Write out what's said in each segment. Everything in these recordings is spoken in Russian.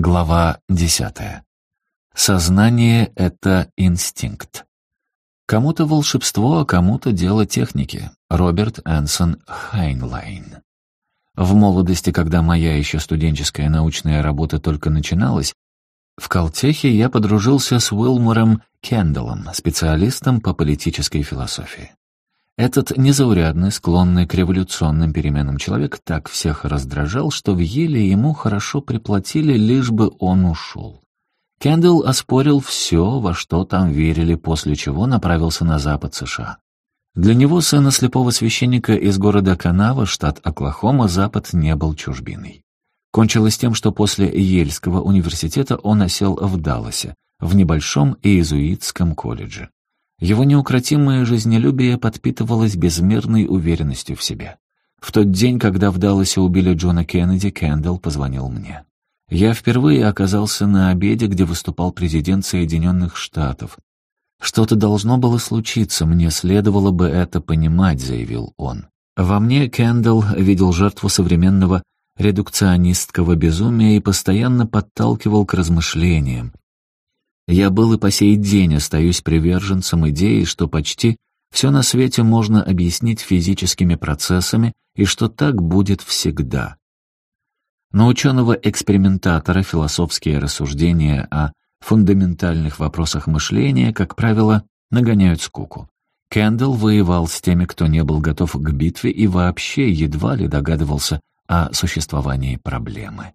Глава 10. Сознание — это инстинкт. Кому-то волшебство, а кому-то дело техники. Роберт Энсон Хайнлайн. В молодости, когда моя еще студенческая научная работа только начиналась, в Калтехе я подружился с Уилмором Кендаллом, специалистом по политической философии. Этот незаурядный, склонный к революционным переменам человек так всех раздражал, что в Йеле ему хорошо приплатили, лишь бы он ушел. Кендалл оспорил все, во что там верили, после чего направился на запад США. Для него, сына слепого священника из города Канава, штат Оклахома, запад не был чужбиной. Кончилось тем, что после Ельского университета он осел в Далласе, в небольшом иезуитском колледже. Его неукротимое жизнелюбие подпитывалось безмерной уверенностью в себе. В тот день, когда в Далласе убили Джона Кеннеди, Кэндалл позвонил мне. Я впервые оказался на обеде, где выступал президент Соединенных Штатов. «Что-то должно было случиться, мне следовало бы это понимать», — заявил он. Во мне Кэндалл видел жертву современного редукционистского безумия и постоянно подталкивал к размышлениям, я был и по сей день остаюсь приверженцем идеи, что почти все на свете можно объяснить физическими процессами и что так будет всегда. Но ученого-экспериментатора философские рассуждения о фундаментальных вопросах мышления, как правило, нагоняют скуку. Кэндалл воевал с теми, кто не был готов к битве и вообще едва ли догадывался о существовании проблемы.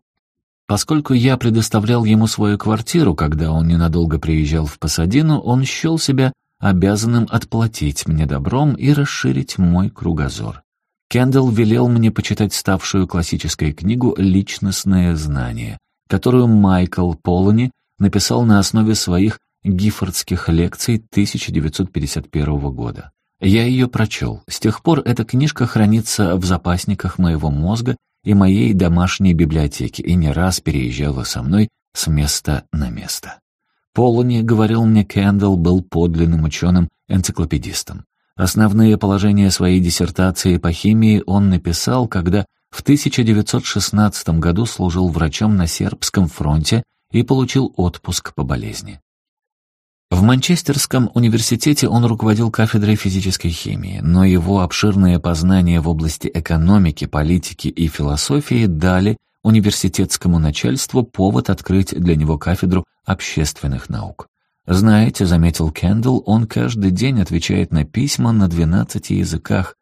Поскольку я предоставлял ему свою квартиру, когда он ненадолго приезжал в Пасадину, он счел себя обязанным отплатить мне добром и расширить мой кругозор. Кендалл велел мне почитать ставшую классической книгу «Личностные знания», которую Майкл Полани написал на основе своих гиффордских лекций 1951 года. Я ее прочел. С тех пор эта книжка хранится в запасниках моего мозга и моей домашней библиотеки и не раз переезжала со мной с места на место. Полони, говорил мне Кэндалл, был подлинным ученым-энциклопедистом. Основные положения своей диссертации по химии он написал, когда в 1916 году служил врачом на сербском фронте и получил отпуск по болезни. В Манчестерском университете он руководил кафедрой физической химии, но его обширные познания в области экономики, политики и философии дали университетскому начальству повод открыть для него кафедру общественных наук. «Знаете», — заметил Кендалл, — «он каждый день отвечает на письма на 12 языках.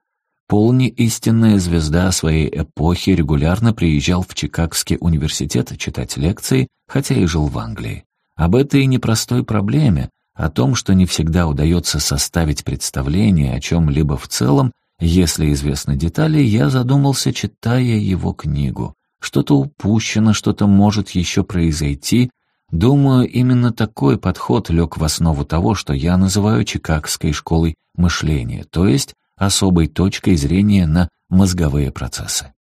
Полни истинная звезда своей эпохи регулярно приезжал в Чикагский университет читать лекции, хотя и жил в Англии. Об этой непростой проблеме — а о том, что не всегда удается составить представление о чем-либо в целом, если известны детали, я задумался, читая его книгу. Что-то упущено, что-то может еще произойти. Думаю, именно такой подход лег в основу того, что я называю Чикагской школой мышления, то есть особой точкой зрения на мозговые процессы.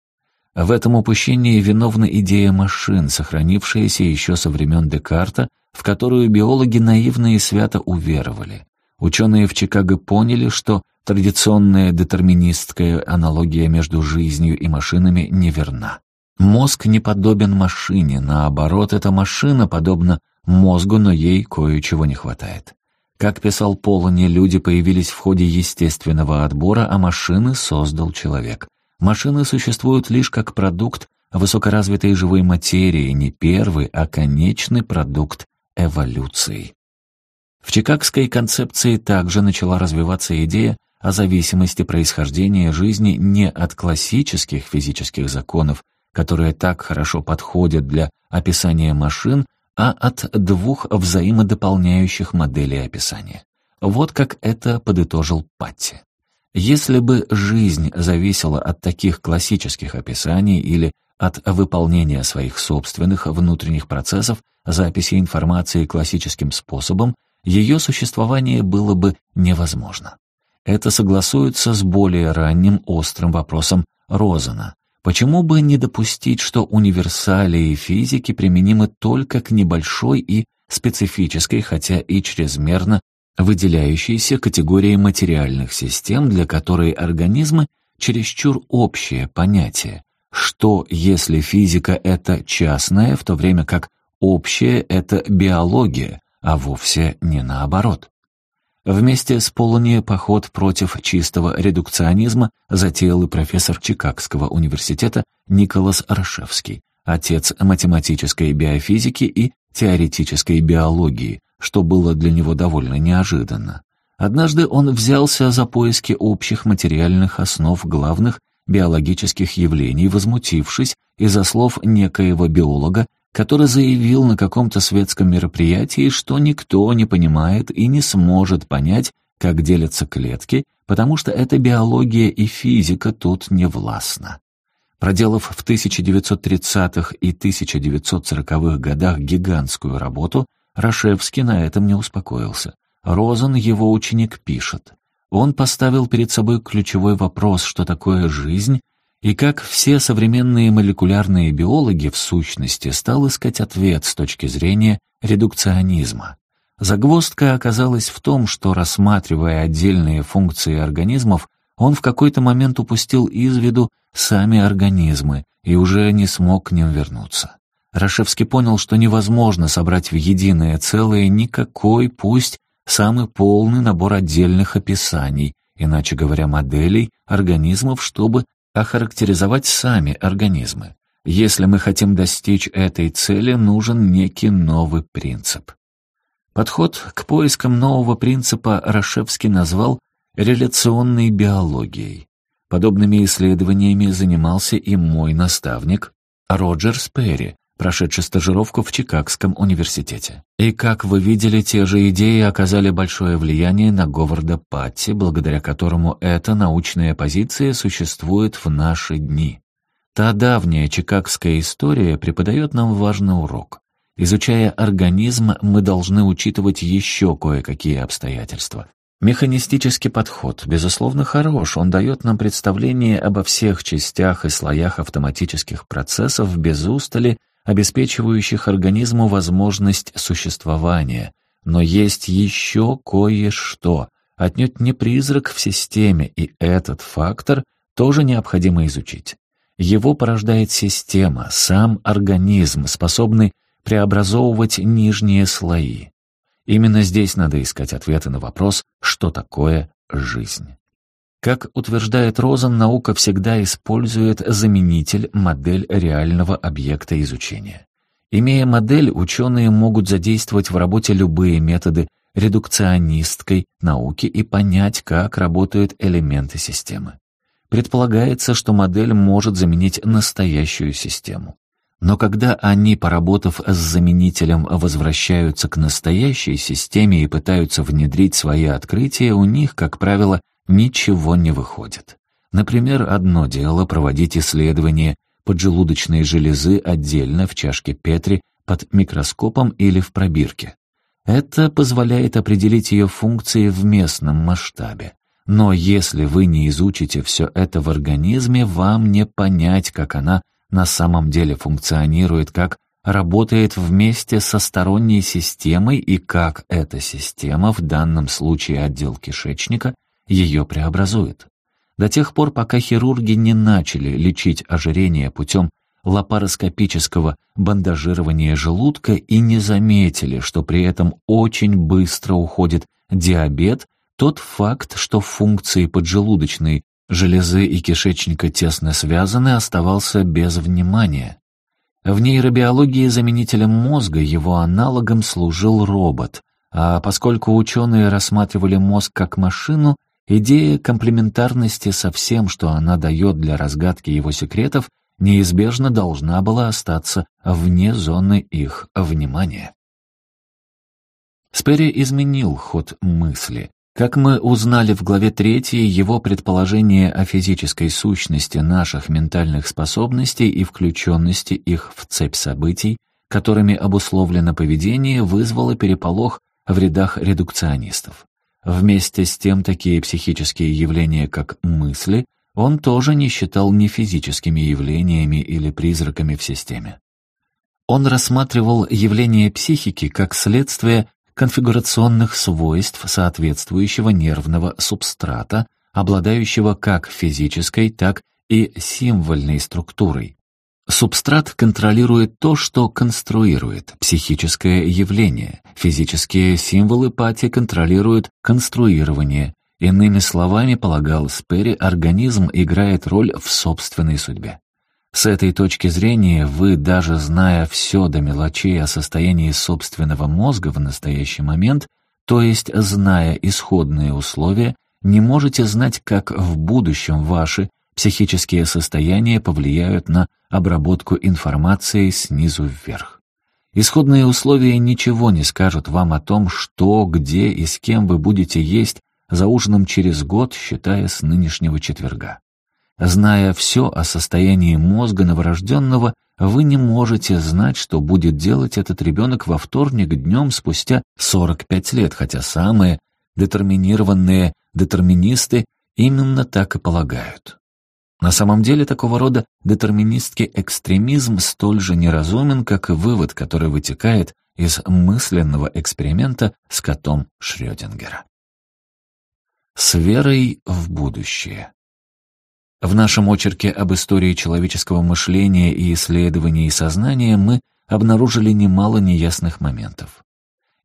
В этом упущении виновна идея машин, сохранившаяся еще со времен Декарта в которую биологи наивно и свято уверовали. Ученые в Чикаго поняли, что традиционная детерминистская аналогия между жизнью и машинами неверна. Мозг не подобен машине, наоборот, эта машина подобна мозгу, но ей кое-чего не хватает. Как писал Полони, люди появились в ходе естественного отбора, а машины создал человек. Машины существуют лишь как продукт высокоразвитой живой материи, не первый, а конечный продукт эволюции. В чикагской концепции также начала развиваться идея о зависимости происхождения жизни не от классических физических законов, которые так хорошо подходят для описания машин, а от двух взаимодополняющих моделей описания. Вот как это подытожил Патти. Если бы жизнь зависела от таких классических описаний или от выполнения своих собственных внутренних процессов, записи информации классическим способом, ее существование было бы невозможно. Это согласуется с более ранним острым вопросом Розена. Почему бы не допустить, что универсалии физики применимы только к небольшой и специфической, хотя и чрезмерно выделяющейся категории материальных систем, для которой организмы чересчур общее понятие, что если физика — это частное, в то время как Общее — это биология, а вовсе не наоборот. Вместе с Полони поход против чистого редукционизма затеял и профессор Чикагского университета Николас Рашевский, отец математической биофизики и теоретической биологии, что было для него довольно неожиданно. Однажды он взялся за поиски общих материальных основ главных биологических явлений, возмутившись из-за слов некоего биолога который заявил на каком-то светском мероприятии, что никто не понимает и не сможет понять, как делятся клетки, потому что эта биология и физика тут не властна. Проделав в 1930-х и 1940-х годах гигантскую работу, Рашевский на этом не успокоился. Розен, его ученик, пишет. Он поставил перед собой ключевой вопрос, что такое жизнь, и как все современные молекулярные биологи в сущности стал искать ответ с точки зрения редукционизма. Загвоздка оказалась в том, что рассматривая отдельные функции организмов, он в какой-то момент упустил из виду сами организмы и уже не смог к ним вернуться. Рашевский понял, что невозможно собрать в единое целое никакой, пусть самый полный набор отдельных описаний, иначе говоря, моделей организмов, чтобы а характеризовать сами организмы. Если мы хотим достичь этой цели, нужен некий новый принцип. Подход к поискам нового принципа Рашевский назвал реляционной биологией. Подобными исследованиями занимался и мой наставник Роджер Сперри, прошедший стажировку в Чикагском университете. И, как вы видели, те же идеи оказали большое влияние на Говарда Патти, благодаря которому эта научная позиция существует в наши дни. Та давняя чикагская история преподает нам важный урок. Изучая организм, мы должны учитывать еще кое-какие обстоятельства. Механистический подход, безусловно, хорош, он дает нам представление обо всех частях и слоях автоматических процессов без устали обеспечивающих организму возможность существования. Но есть еще кое-что, отнюдь не призрак в системе, и этот фактор тоже необходимо изучить. Его порождает система, сам организм, способный преобразовывать нижние слои. Именно здесь надо искать ответы на вопрос, что такое жизнь. Как утверждает Розен, наука всегда использует заменитель модель реального объекта изучения. Имея модель, ученые могут задействовать в работе любые методы редукционистской науки и понять, как работают элементы системы. Предполагается, что модель может заменить настоящую систему. Но когда они, поработав с заменителем, возвращаются к настоящей системе и пытаются внедрить свои открытия, у них, как правило, ничего не выходит. Например, одно дело проводить исследование поджелудочной железы отдельно в чашке Петри под микроскопом или в пробирке. Это позволяет определить ее функции в местном масштабе. Но если вы не изучите все это в организме, вам не понять, как она на самом деле функционирует, как работает вместе со сторонней системой и как эта система, в данном случае отдел кишечника, ее преобразует. До тех пор, пока хирурги не начали лечить ожирение путем лапароскопического бандажирования желудка и не заметили, что при этом очень быстро уходит диабет, тот факт, что функции поджелудочной железы и кишечника тесно связаны, оставался без внимания. В нейробиологии заменителем мозга его аналогом служил робот, а поскольку ученые рассматривали мозг как машину, Идея комплементарности со всем, что она дает для разгадки его секретов, неизбежно должна была остаться вне зоны их внимания. Спери изменил ход мысли. Как мы узнали в главе третьей, его предположение о физической сущности наших ментальных способностей и включенности их в цепь событий, которыми обусловлено поведение, вызвало переполох в рядах редукционистов. Вместе с тем такие психические явления, как мысли, он тоже не считал ни физическими явлениями или призраками в системе. Он рассматривал явления психики как следствие конфигурационных свойств соответствующего нервного субстрата, обладающего как физической, так и символьной структурой, Субстрат контролирует то, что конструирует, психическое явление. Физические символы пати контролируют конструирование. Иными словами, полагал Спери, организм играет роль в собственной судьбе. С этой точки зрения вы, даже зная все до мелочей о состоянии собственного мозга в настоящий момент, то есть зная исходные условия, не можете знать, как в будущем ваши психические состояния повлияют на обработку информации снизу вверх. Исходные условия ничего не скажут вам о том, что, где и с кем вы будете есть за ужином через год, считая с нынешнего четверга. Зная все о состоянии мозга новорожденного, вы не можете знать, что будет делать этот ребенок во вторник днем спустя 45 лет, хотя самые детерминированные детерминисты именно так и полагают. На самом деле такого рода детерминистский экстремизм столь же неразумен, как и вывод, который вытекает из мысленного эксперимента с котом Шрёдингера. С верой в будущее. В нашем очерке об истории человеческого мышления и исследований сознания мы обнаружили немало неясных моментов.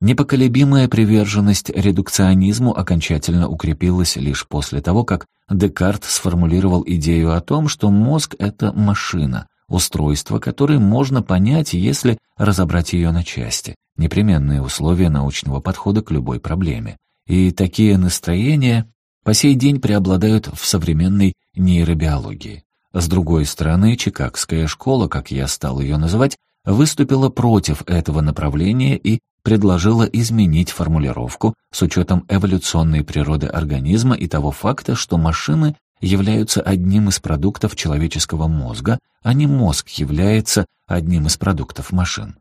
Непоколебимая приверженность редукционизму окончательно укрепилась лишь после того, как Декарт сформулировал идею о том, что мозг — это машина, устройство, которое можно понять, если разобрать ее на части, непременные условия научного подхода к любой проблеме. И такие настроения по сей день преобладают в современной нейробиологии. С другой стороны, Чикагская школа, как я стал ее называть, выступила против этого направления и предложила изменить формулировку с учетом эволюционной природы организма и того факта, что машины являются одним из продуктов человеческого мозга, а не мозг является одним из продуктов машин.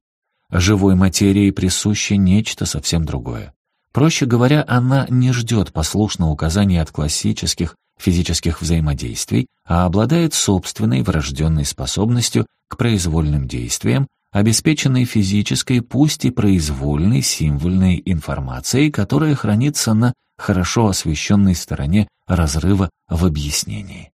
Живой материи присуще нечто совсем другое. Проще говоря, она не ждет послушного указания от классических физических взаимодействий, а обладает собственной врожденной способностью к произвольным действиям, обеспеченной физической, пусть и произвольной символьной информацией, которая хранится на хорошо освещенной стороне разрыва в объяснении.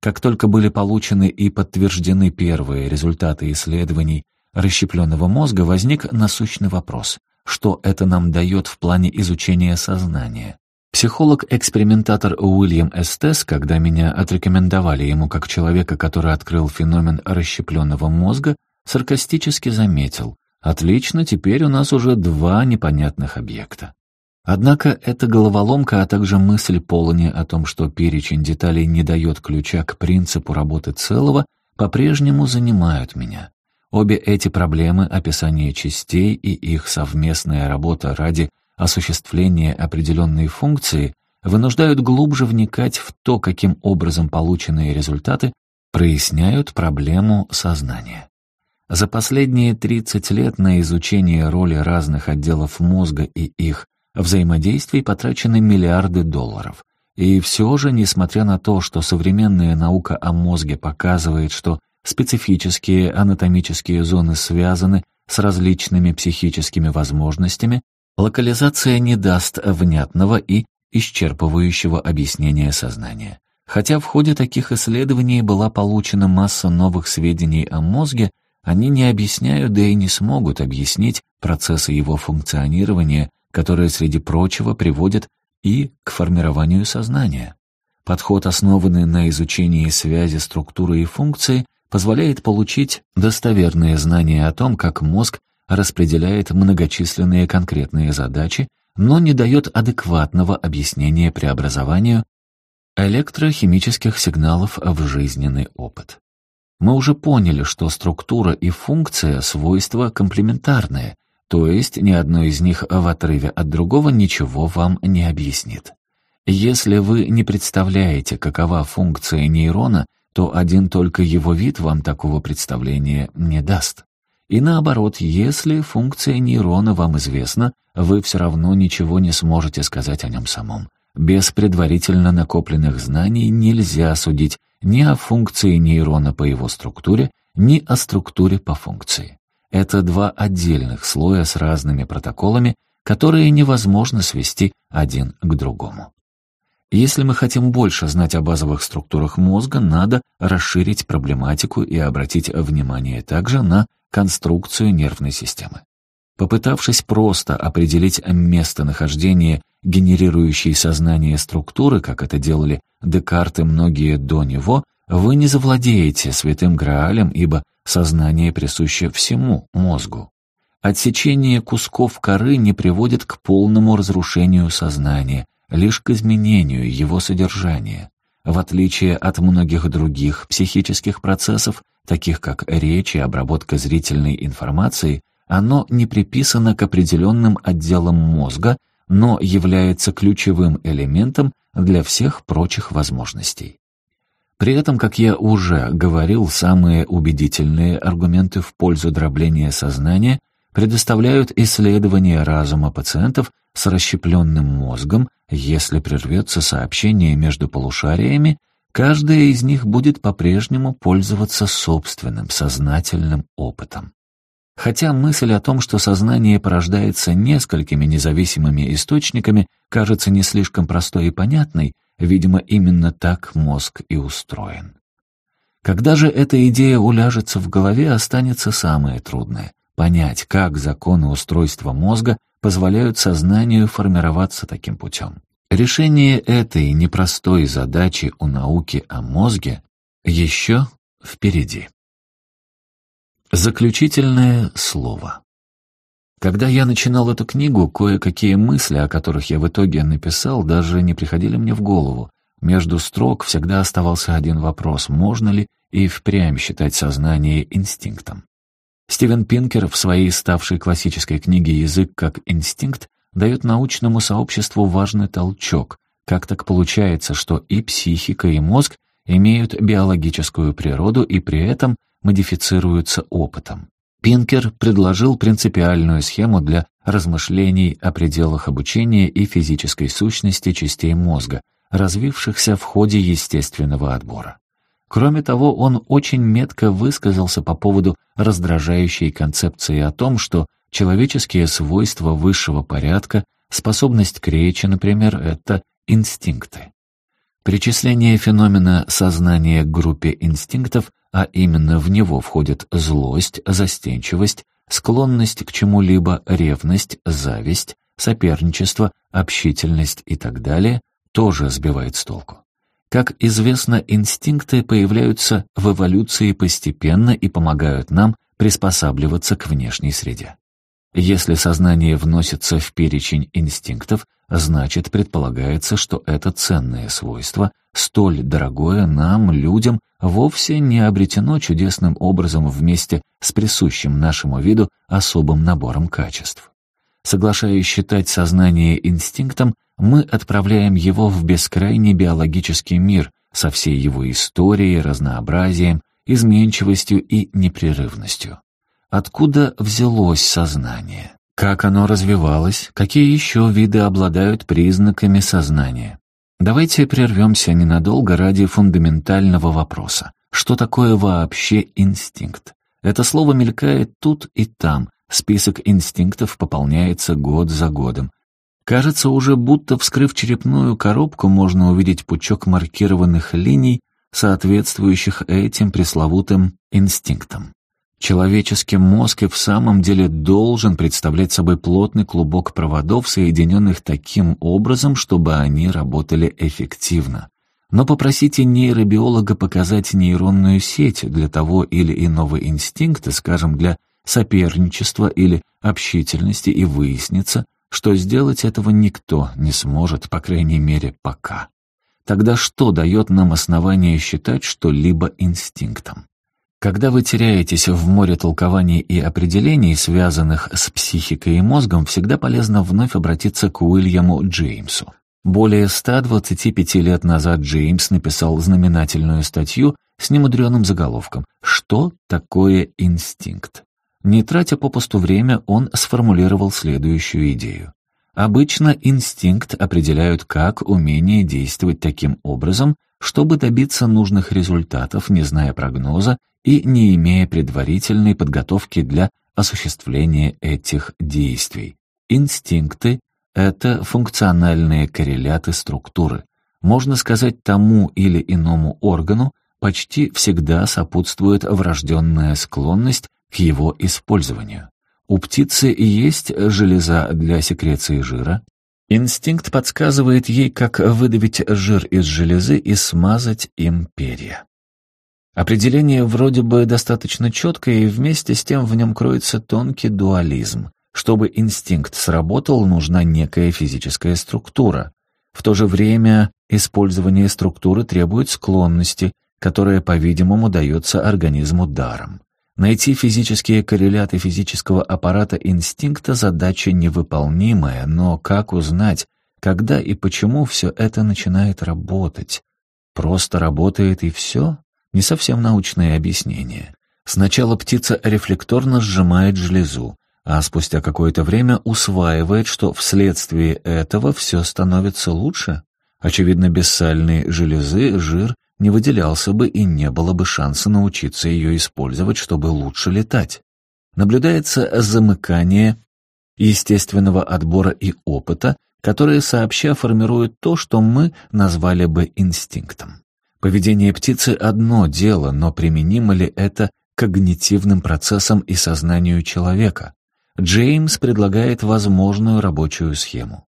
Как только были получены и подтверждены первые результаты исследований расщепленного мозга, возник насущный вопрос, что это нам дает в плане изучения сознания. Психолог-экспериментатор Уильям Эстес, когда меня отрекомендовали ему как человека, который открыл феномен расщепленного мозга, саркастически заметил «Отлично, теперь у нас уже два непонятных объекта». Однако эта головоломка, а также мысль Полони о том, что перечень деталей не дает ключа к принципу работы целого, по-прежнему занимают меня. Обе эти проблемы — описание частей и их совместная работа ради осуществление определенной функции вынуждают глубже вникать в то, каким образом полученные результаты проясняют проблему сознания. За последние 30 лет на изучение роли разных отделов мозга и их взаимодействий потрачены миллиарды долларов. И все же, несмотря на то, что современная наука о мозге показывает, что специфические анатомические зоны связаны с различными психическими возможностями, Локализация не даст внятного и исчерпывающего объяснения сознания. Хотя в ходе таких исследований была получена масса новых сведений о мозге, они не объясняют, да и не смогут объяснить процессы его функционирования, которые, среди прочего, приводят и к формированию сознания. Подход, основанный на изучении связи структуры и функции, позволяет получить достоверные знания о том, как мозг распределяет многочисленные конкретные задачи, но не дает адекватного объяснения преобразованию электрохимических сигналов в жизненный опыт. Мы уже поняли, что структура и функция свойства комплементарные, то есть ни одно из них в отрыве от другого ничего вам не объяснит. Если вы не представляете, какова функция нейрона, то один только его вид вам такого представления не даст. И наоборот, если функция нейрона вам известна, вы все равно ничего не сможете сказать о нем самом. Без предварительно накопленных знаний нельзя судить ни о функции нейрона по его структуре, ни о структуре по функции. Это два отдельных слоя с разными протоколами, которые невозможно свести один к другому. Если мы хотим больше знать о базовых структурах мозга, надо расширить проблематику и обратить внимание также на конструкцию нервной системы. Попытавшись просто определить местонахождение генерирующей сознание структуры, как это делали Декарт и многие до него, вы не завладеете святым Граалем, ибо сознание присуще всему мозгу. Отсечение кусков коры не приводит к полному разрушению сознания, лишь к изменению его содержания. В отличие от многих других психических процессов, таких как речь и обработка зрительной информации, оно не приписано к определенным отделам мозга, но является ключевым элементом для всех прочих возможностей. При этом, как я уже говорил, самые убедительные аргументы в пользу дробления сознания предоставляют исследования разума пациентов с расщепленным мозгом, если прервется сообщение между полушариями, каждая из них будет по-прежнему пользоваться собственным сознательным опытом. Хотя мысль о том, что сознание порождается несколькими независимыми источниками, кажется не слишком простой и понятной, видимо, именно так мозг и устроен. Когда же эта идея уляжется в голове, останется самое трудное — понять, как законы устройства мозга позволяют сознанию формироваться таким путем. Решение этой непростой задачи у науки о мозге еще впереди. Заключительное слово. Когда я начинал эту книгу, кое-какие мысли, о которых я в итоге написал, даже не приходили мне в голову. Между строк всегда оставался один вопрос, можно ли и впрямь считать сознание инстинктом. Стивен Пинкер в своей ставшей классической книге «Язык как инстинкт» дает научному сообществу важный толчок, как так получается, что и психика, и мозг имеют биологическую природу и при этом модифицируются опытом. Пинкер предложил принципиальную схему для размышлений о пределах обучения и физической сущности частей мозга, развившихся в ходе естественного отбора. Кроме того, он очень метко высказался по поводу раздражающей концепции о том, что человеческие свойства высшего порядка, способность к речи, например, это инстинкты. Причисление феномена сознания к группе инстинктов, а именно в него входят злость, застенчивость, склонность к чему-либо, ревность, зависть, соперничество, общительность и так далее, тоже сбивает с толку. Как известно, инстинкты появляются в эволюции постепенно и помогают нам приспосабливаться к внешней среде. Если сознание вносится в перечень инстинктов, значит предполагается, что это ценное свойство, столь дорогое нам, людям, вовсе не обретено чудесным образом вместе с присущим нашему виду особым набором качеств. Соглашаясь считать сознание инстинктом, мы отправляем его в бескрайний биологический мир со всей его историей, разнообразием, изменчивостью и непрерывностью. Откуда взялось сознание? Как оно развивалось? Какие еще виды обладают признаками сознания? Давайте прервемся ненадолго ради фундаментального вопроса. Что такое вообще инстинкт? Это слово мелькает тут и там, список инстинктов пополняется год за годом, Кажется, уже будто вскрыв черепную коробку, можно увидеть пучок маркированных линий, соответствующих этим пресловутым инстинктам. Человеческий мозг и в самом деле должен представлять собой плотный клубок проводов, соединенных таким образом, чтобы они работали эффективно. Но попросите нейробиолога показать нейронную сеть для того или иного инстинкта, скажем, для соперничества или общительности, и выяснится, что сделать этого никто не сможет, по крайней мере, пока. Тогда что дает нам основание считать что-либо инстинктом? Когда вы теряетесь в море толкований и определений, связанных с психикой и мозгом, всегда полезно вновь обратиться к Уильяму Джеймсу. Более 125 лет назад Джеймс написал знаменательную статью с немудреным заголовком «Что такое инстинкт?». Не тратя попусту время, он сформулировал следующую идею. Обычно инстинкт определяют как умение действовать таким образом, чтобы добиться нужных результатов, не зная прогноза и не имея предварительной подготовки для осуществления этих действий. Инстинкты — это функциональные корреляты структуры. Можно сказать, тому или иному органу почти всегда сопутствует врожденная склонность к его использованию. У птицы есть железа для секреции жира. Инстинкт подсказывает ей, как выдавить жир из железы и смазать им перья. Определение вроде бы достаточно четкое, и вместе с тем в нем кроется тонкий дуализм. Чтобы инстинкт сработал, нужна некая физическая структура. В то же время использование структуры требует склонности, которая, по-видимому, дается организму даром. Найти физические корреляты физического аппарата инстинкта — задача невыполнимая, но как узнать, когда и почему все это начинает работать? Просто работает и все? Не совсем научное объяснение. Сначала птица рефлекторно сжимает железу, а спустя какое-то время усваивает, что вследствие этого все становится лучше. Очевидно, без сальной железы жир не выделялся бы и не было бы шанса научиться ее использовать, чтобы лучше летать. Наблюдается замыкание естественного отбора и опыта, которые сообща формируют то, что мы назвали бы инстинктом. Поведение птицы – одно дело, но применимо ли это когнитивным процессам и сознанию человека? Джеймс предлагает возможную рабочую схему.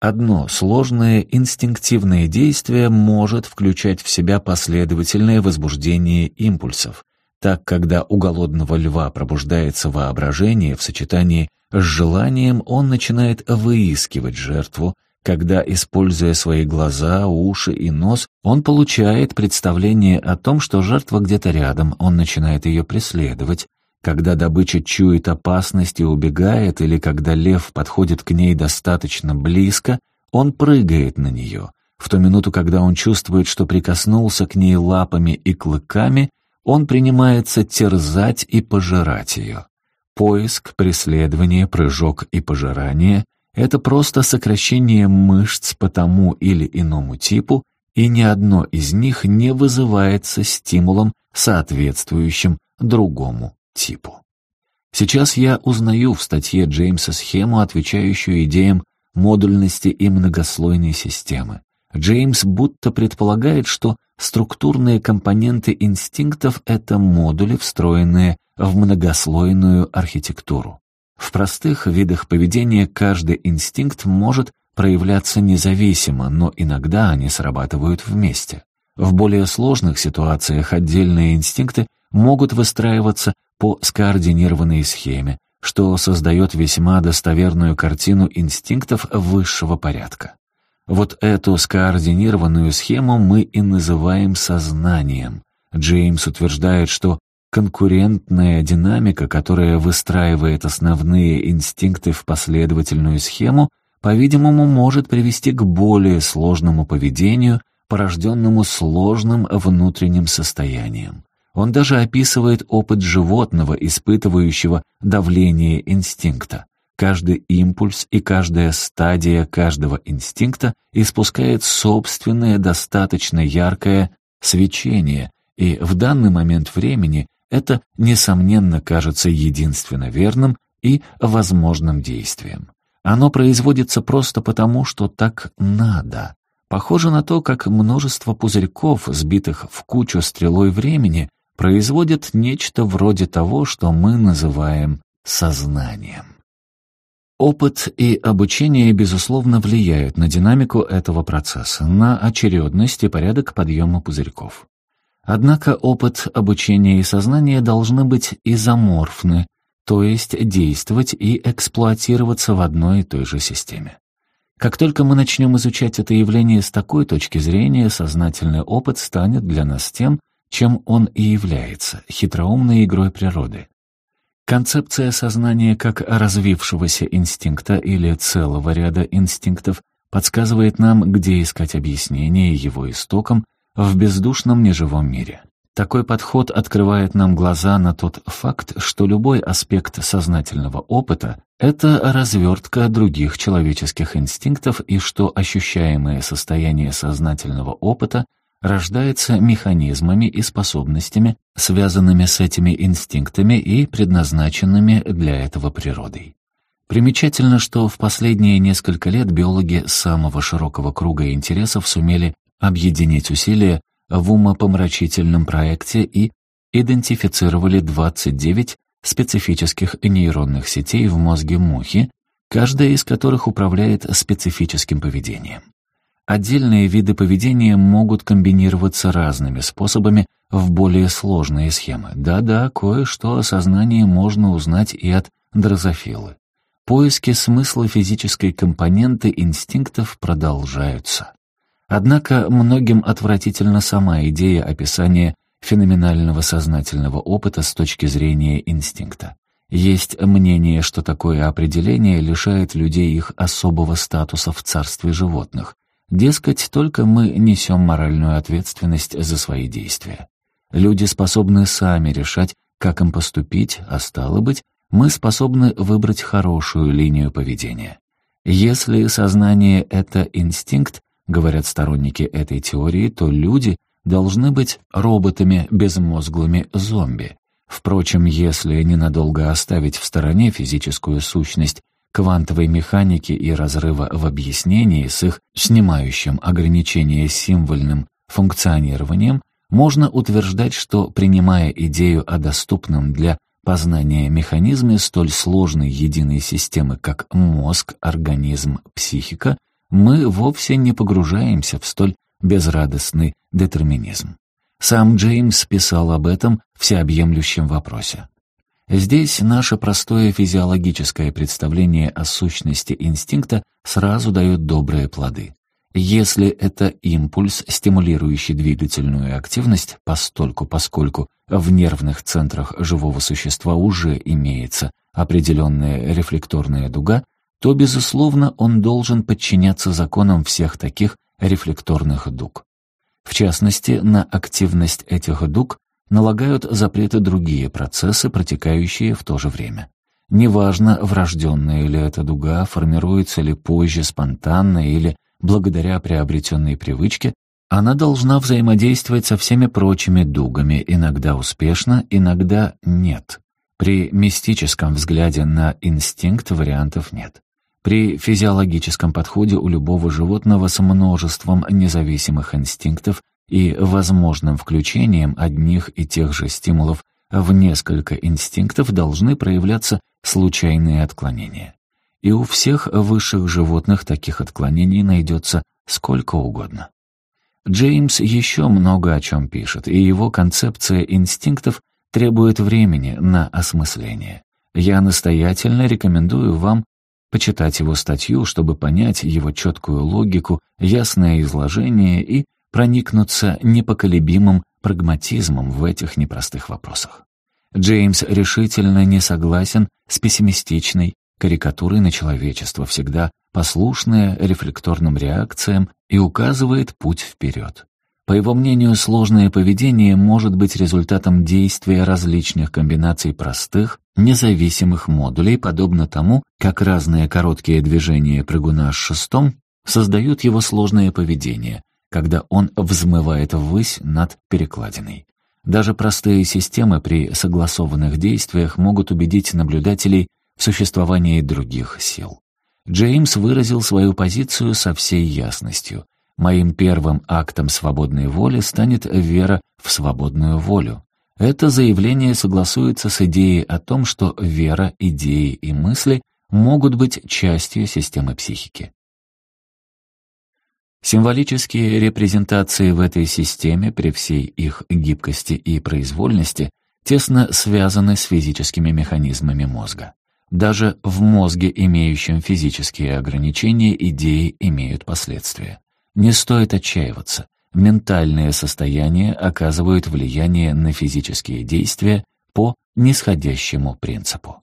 Одно сложное инстинктивное действие может включать в себя последовательное возбуждение импульсов, так когда у голодного льва пробуждается воображение в сочетании с желанием, он начинает выискивать жертву, когда, используя свои глаза, уши и нос, он получает представление о том, что жертва где-то рядом, он начинает ее преследовать, когда добыча чует опасность и убегает, или когда лев подходит к ней достаточно близко, он прыгает на нее. В ту минуту, когда он чувствует, что прикоснулся к ней лапами и клыками, он принимается терзать и пожирать ее. Поиск, преследование, прыжок и пожирание — это просто сокращение мышц по тому или иному типу, и ни одно из них не вызывается стимулом, соответствующим другому типу. Сейчас я узнаю в статье Джеймса схему, отвечающую идеям модульности и многослойной системы. Джеймс будто предполагает, что структурные компоненты инстинктов — это модули, встроенные в многослойную архитектуру. В простых видах поведения каждый инстинкт может проявляться независимо, но иногда они срабатывают вместе. В более сложных ситуациях отдельные инстинкты могут выстраиваться по скоординированной схеме, что создает весьма достоверную картину инстинктов высшего порядка. Вот эту скоординированную схему мы и называем сознанием. Джеймс утверждает, что конкурентная динамика, которая выстраивает основные инстинкты в последовательную схему, по-видимому, может привести к более сложному поведению, порожденному сложным внутренним состоянием. Он даже описывает опыт животного, испытывающего давление инстинкта. Каждый импульс и каждая стадия каждого инстинкта испускает собственное достаточно яркое свечение, и в данный момент времени это, несомненно, кажется единственно верным и возможным действием. Оно производится просто потому, что так надо. Похоже на то, как множество пузырьков, сбитых в кучу стрелой времени, производят нечто вроде того, что мы называем сознанием. Опыт и обучение, безусловно, влияют на динамику этого процесса, на очередность и порядок подъема пузырьков. Однако опыт, обучение и сознание должны быть изоморфны, то есть действовать и эксплуатироваться в одной и той же системе. Как только мы начнем изучать это явление с такой точки зрения, сознательный опыт станет для нас тем, чем он и является, хитроумной игрой природы. Концепция сознания как развившегося инстинкта или целого ряда инстинктов подсказывает нам, где искать объяснение его истокам в бездушном неживом мире. Такой подход открывает нам глаза на тот факт, что любой аспект сознательного опыта — это развертка других человеческих инстинктов и что ощущаемое состояние сознательного опыта — рождается механизмами и способностями, связанными с этими инстинктами и предназначенными для этого природой. Примечательно, что в последние несколько лет биологи самого широкого круга интересов сумели объединить усилия в умопомрачительном проекте и идентифицировали 29 специфических нейронных сетей в мозге мухи, каждая из которых управляет специфическим поведением. Отдельные виды поведения могут комбинироваться разными способами в более сложные схемы. Да-да, кое-что о сознании можно узнать и от дрозофилы. Поиски смысла физической компоненты инстинктов продолжаются. Однако многим отвратительна сама идея описания феноменального сознательного опыта с точки зрения инстинкта. Есть мнение, что такое определение лишает людей их особого статуса в царстве животных — Дескать, только мы несем моральную ответственность за свои действия. Люди способны сами решать, как им поступить, а стало быть, мы способны выбрать хорошую линию поведения. Если сознание — это инстинкт, говорят сторонники этой теории, то люди должны быть роботами, безмозглыми зомби. Впрочем, если ненадолго оставить в стороне физическую сущность квантовой механики и разрыва в объяснении с их снимающим ограничение символьным функционированием, можно утверждать, что, принимая идею о доступном для познания механизме столь сложной единой системы, как мозг, организм, психика, мы вовсе не погружаемся в столь безрадостный детерминизм. Сам Джеймс писал об этом в всеобъемлющем вопросе. Здесь наше простое физиологическое представление о сущности инстинкта сразу дает добрые плоды. Если это импульс, стимулирующий двигательную активность, постольку поскольку в нервных центрах живого существа уже имеется определенная рефлекторная дуга, то, безусловно, он должен подчиняться законам всех таких рефлекторных дуг. В частности, на активность этих дуг налагают запреты другие процессы, протекающие в то же время. Неважно, врожденная ли эта дуга, формируется ли позже спонтанно или благодаря приобретенной привычке, она должна взаимодействовать со всеми прочими дугами, иногда успешно, иногда нет. При мистическом взгляде на инстинкт вариантов нет. При физиологическом подходе у любого животного с множеством независимых инстинктов и возможным включением одних и тех же стимулов в несколько инстинктов должны проявляться случайные отклонения. И у всех высших животных таких отклонений найдется сколько угодно. Джеймс еще много о чем пишет, и его концепция инстинктов требует времени на осмысление. Я настоятельно рекомендую вам почитать его статью, чтобы понять его четкую логику, ясное изложение и проникнуться непоколебимым прагматизмом в этих непростых вопросах. Джеймс решительно не согласен с пессимистичной карикатурой на человечество, всегда послушное рефлекторным реакциям и указывает путь вперед. По его мнению, сложное поведение может быть результатом действия различных комбинаций простых, независимых модулей, подобно тому, как разные короткие движения прыгуна с шестом создают его сложное поведение, когда он взмывает ввысь над перекладиной. Даже простые системы при согласованных действиях могут убедить наблюдателей в существовании других сил. Джеймс выразил свою позицию со всей ясностью. «Моим первым актом свободной воли станет вера в свободную волю». Это заявление согласуется с идеей о том, что вера, идеи и мысли могут быть частью системы психики. Символические репрезентации в этой системе при всей их гибкости и произвольности тесно связаны с физическими механизмами мозга. Даже в мозге, имеющем физические ограничения, идеи имеют последствия. Не стоит отчаиваться. Ментальное состояние оказывает влияние на физические действия по нисходящему принципу.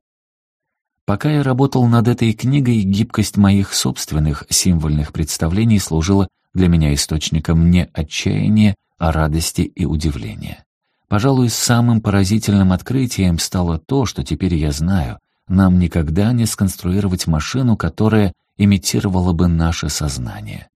Пока я работал над этой книгой, гибкость моих собственных символьных представлений служила для меня источником не отчаяния, а радости и удивления. Пожалуй, самым поразительным открытием стало то, что теперь я знаю, нам никогда не сконструировать машину, которая имитировала бы наше сознание.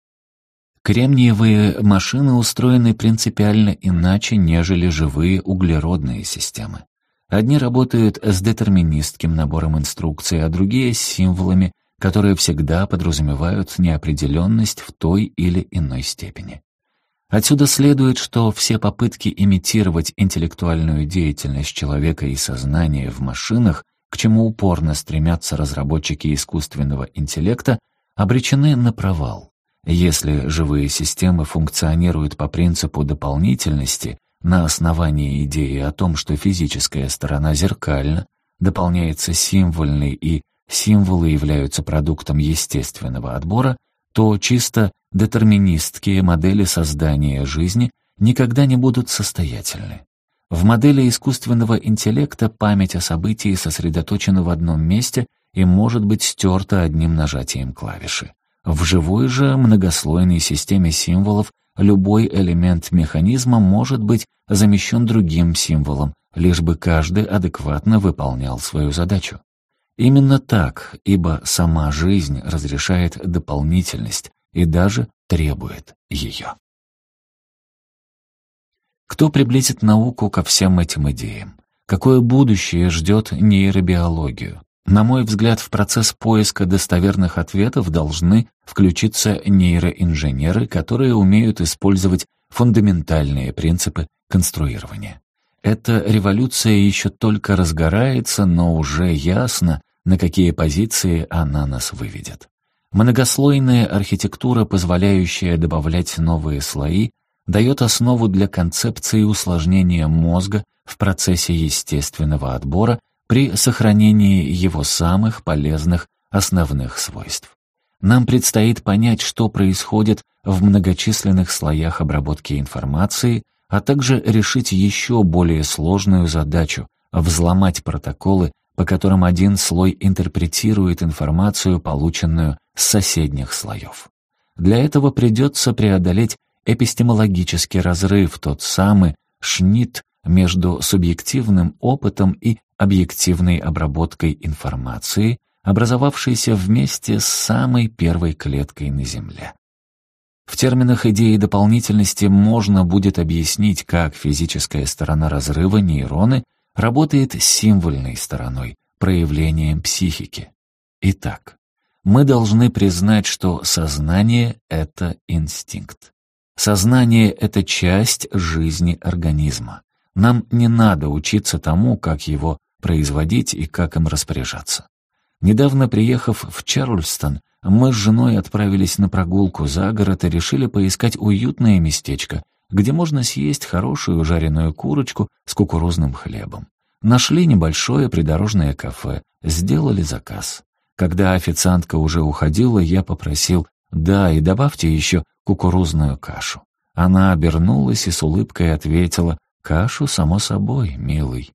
Кремниевые машины устроены принципиально иначе, нежели живые углеродные системы. Одни работают с детерминистским набором инструкций, а другие — с символами, которые всегда подразумевают неопределенность в той или иной степени. Отсюда следует, что все попытки имитировать интеллектуальную деятельность человека и сознания в машинах, к чему упорно стремятся разработчики искусственного интеллекта, обречены на провал. Если живые системы функционируют по принципу дополнительности, на основании идеи о том, что физическая сторона зеркальна, дополняется символьной и символы являются продуктом естественного отбора, то чисто детерминистские модели создания жизни никогда не будут состоятельны. В модели искусственного интеллекта память о событии сосредоточена в одном месте и может быть стерта одним нажатием клавиши. В живой же многослойной системе символов любой элемент механизма может быть замещен другим символом, лишь бы каждый адекватно выполнял свою задачу. Именно так, ибо сама жизнь разрешает дополнительность и даже требует ее. Кто приблизит науку ко всем этим идеям? Какое будущее ждет нейробиологию? На мой взгляд, в процесс поиска достоверных ответов должны включиться нейроинженеры, которые умеют использовать фундаментальные принципы конструирования. Эта революция еще только разгорается, но уже ясно, на какие позиции она нас выведет. Многослойная архитектура, позволяющая добавлять новые слои, дает основу для концепции усложнения мозга в процессе естественного отбора при сохранении его самых полезных основных свойств. Нам предстоит понять, что происходит в многочисленных слоях обработки информации, а также решить еще более сложную задачу — взломать протоколы, по которым один слой интерпретирует информацию, полученную с соседних слоев. Для этого придется преодолеть эпистемологический разрыв, тот самый шнит между субъективным опытом и объективной обработкой информации, образовавшейся вместе с самой первой клеткой на Земле. В терминах идеи дополнительности можно будет объяснить, как физическая сторона разрыва нейроны работает с символьной стороной, проявлением психики. Итак, мы должны признать, что сознание — это инстинкт. Сознание — это часть жизни организма. Нам не надо учиться тому, как его производить и как им распоряжаться. Недавно приехав в Чарльстон, мы с женой отправились на прогулку за город и решили поискать уютное местечко, где можно съесть хорошую жареную курочку с кукурузным хлебом. Нашли небольшое придорожное кафе, сделали заказ. Когда официантка уже уходила, я попросил «Да, и добавьте еще кукурузную кашу». Она обернулась и с улыбкой ответила «Кашу, само собой, милый».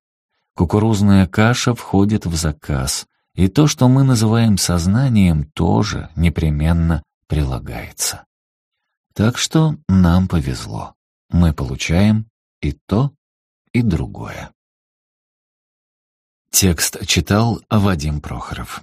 Кукурузная каша входит в заказ, и то, что мы называем сознанием, тоже непременно прилагается. Так что нам повезло. Мы получаем и то, и другое. Текст читал Вадим Прохоров.